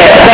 है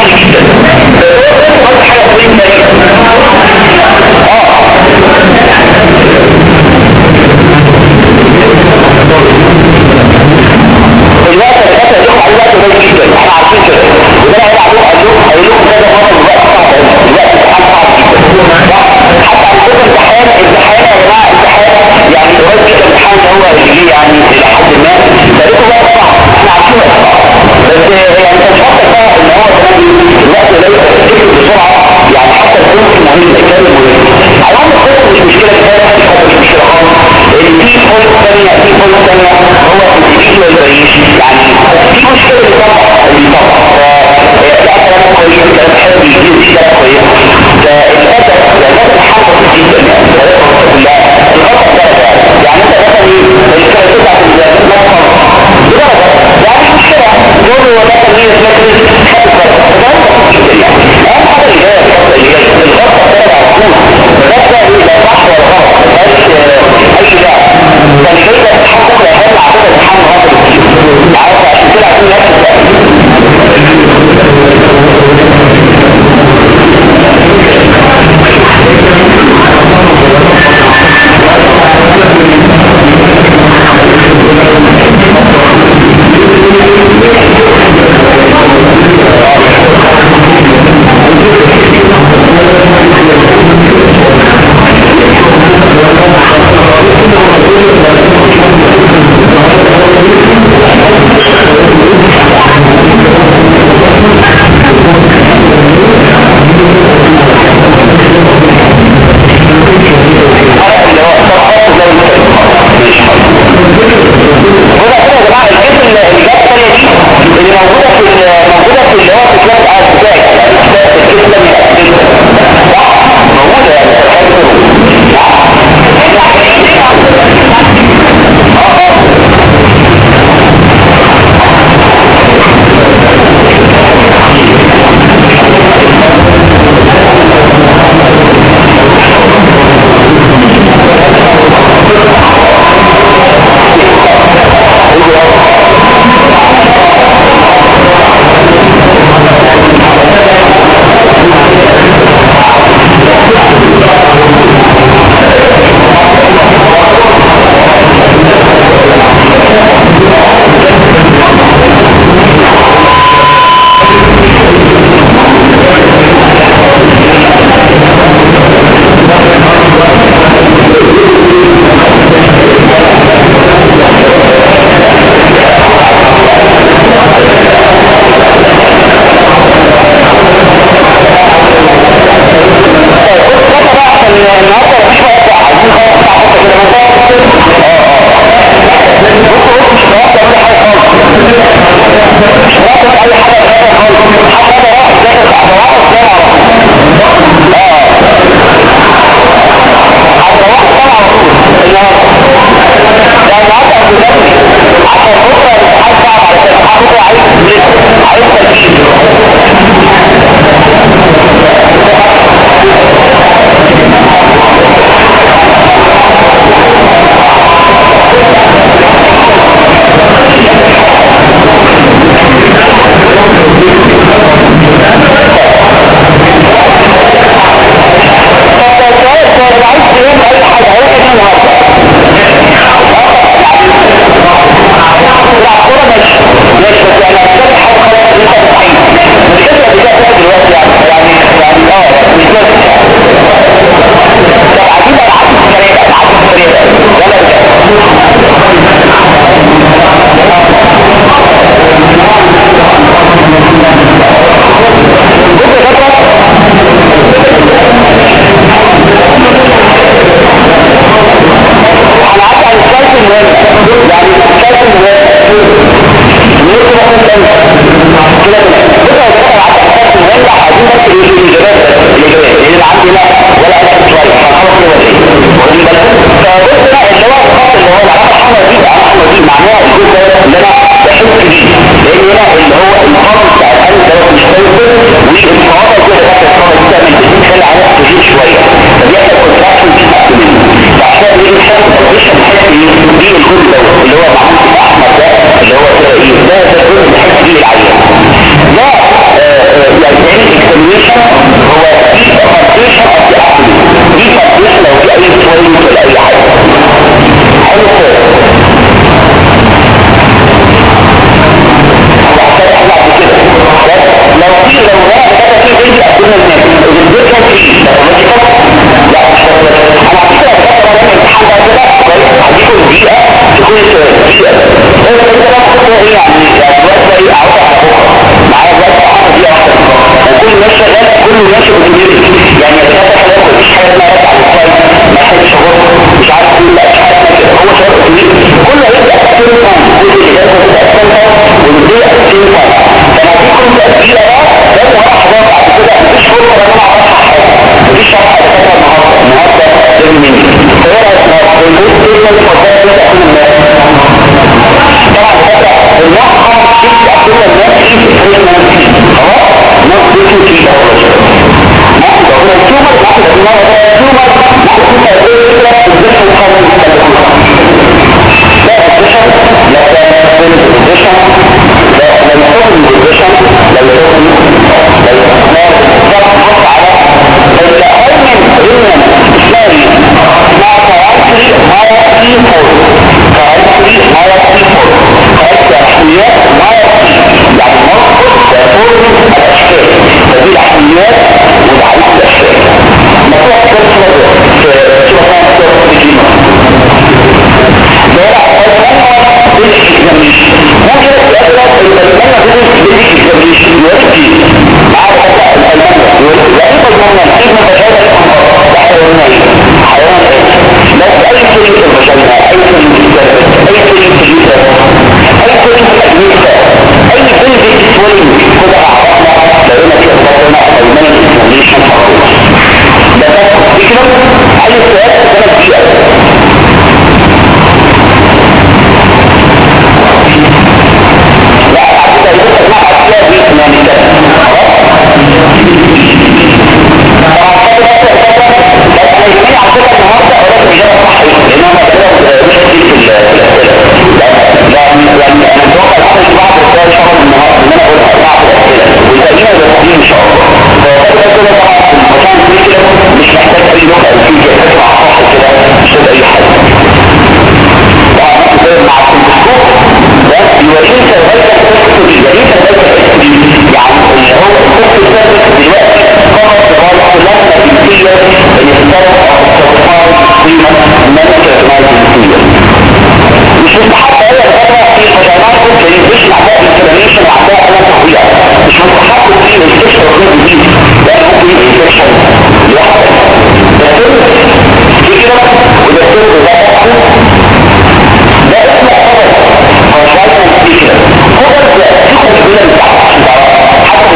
الجزء اللي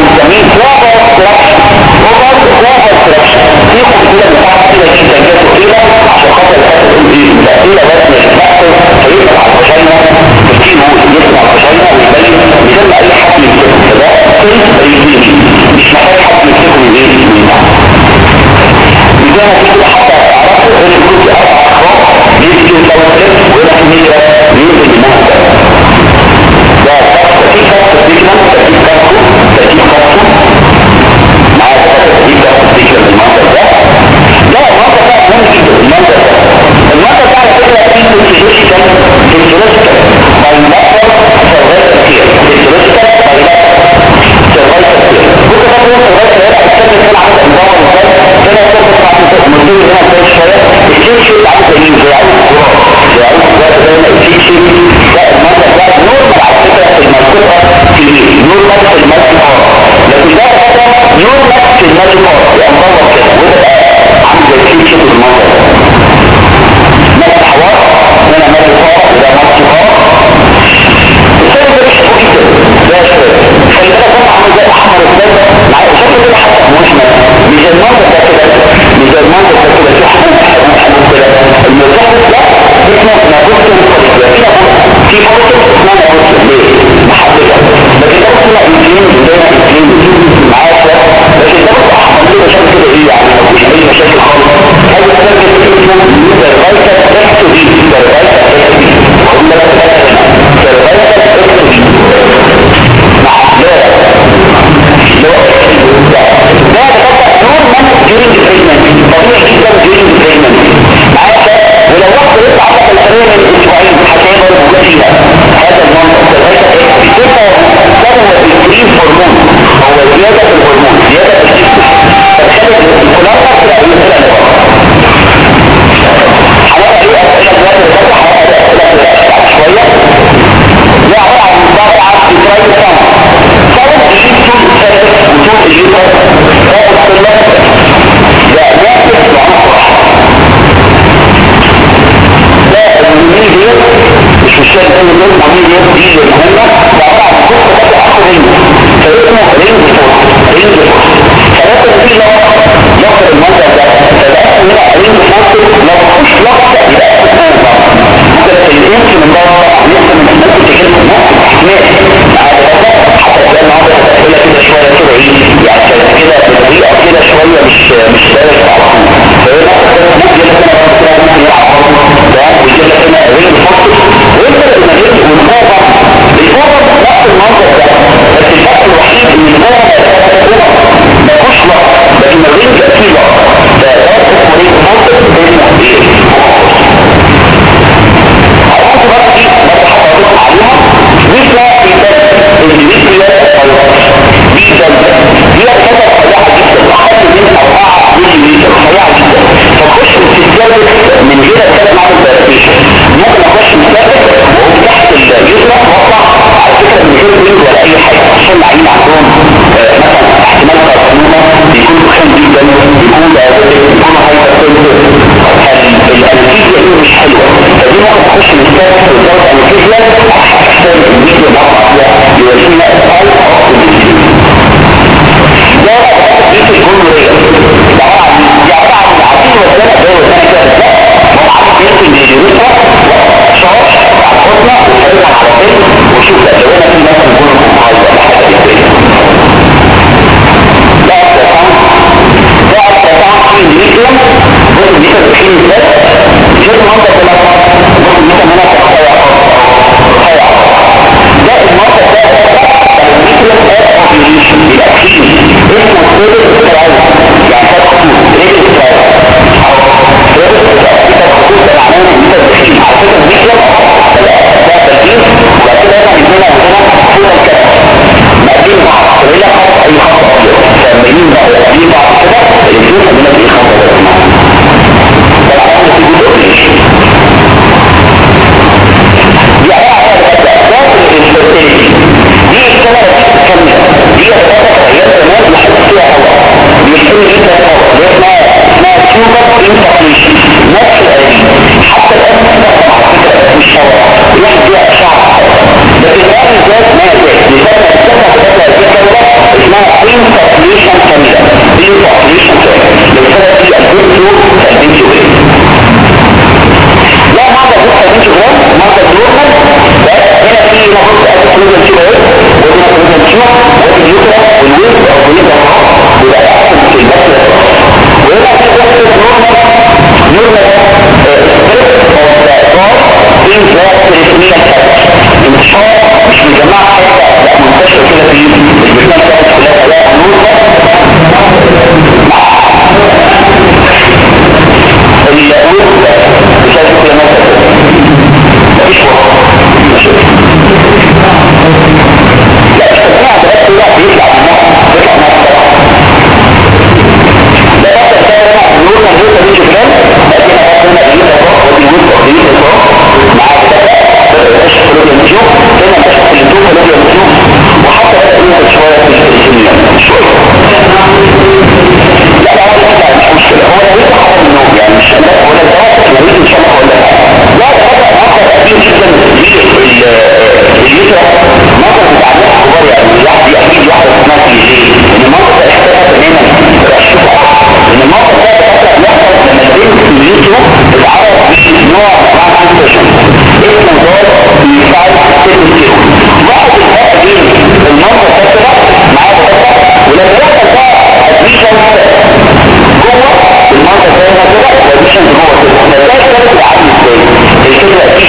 بنسميه كوفر ستراكشن كوفر في خطوله بتاعته عشان خاطر الاسئله بس مش بتحصل فيبقى على الفشاينه بتجيب هو يطلع الفشاينه مش محتاج حد يمسكه من إيه؟ من بتاعه حتى اعرفه ان الجزء أربع اخراج بيجي لو سبت ولا كميه بينزل دماغه ده ده في فرق بيجي নূর লাগে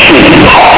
sheep.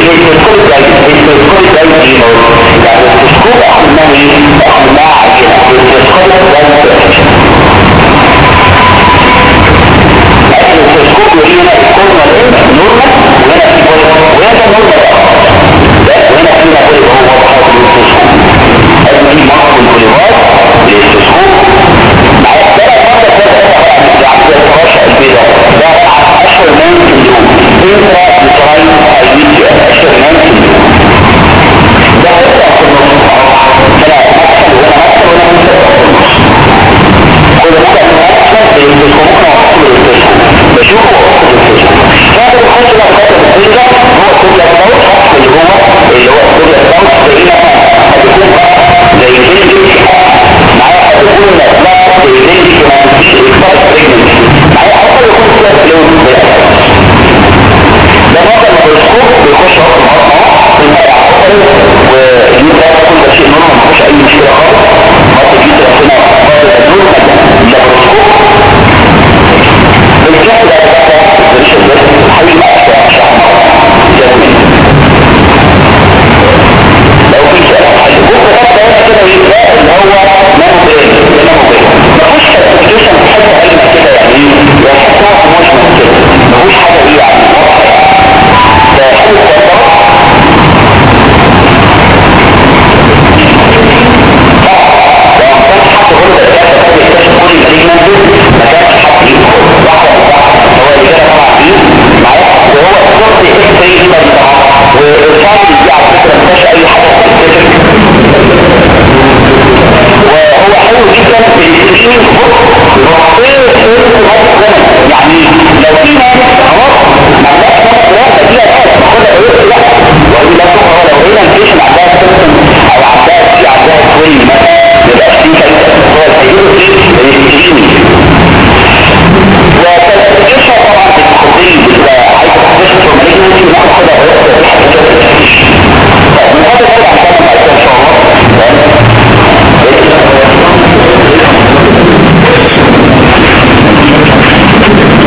هيدروسكوبيك لايت هيدروسكوبيك لايت ايه هو؟ يعني الهيدروسكوب اخد منه ايه؟ اخد منها عجله هيدروسكوبيك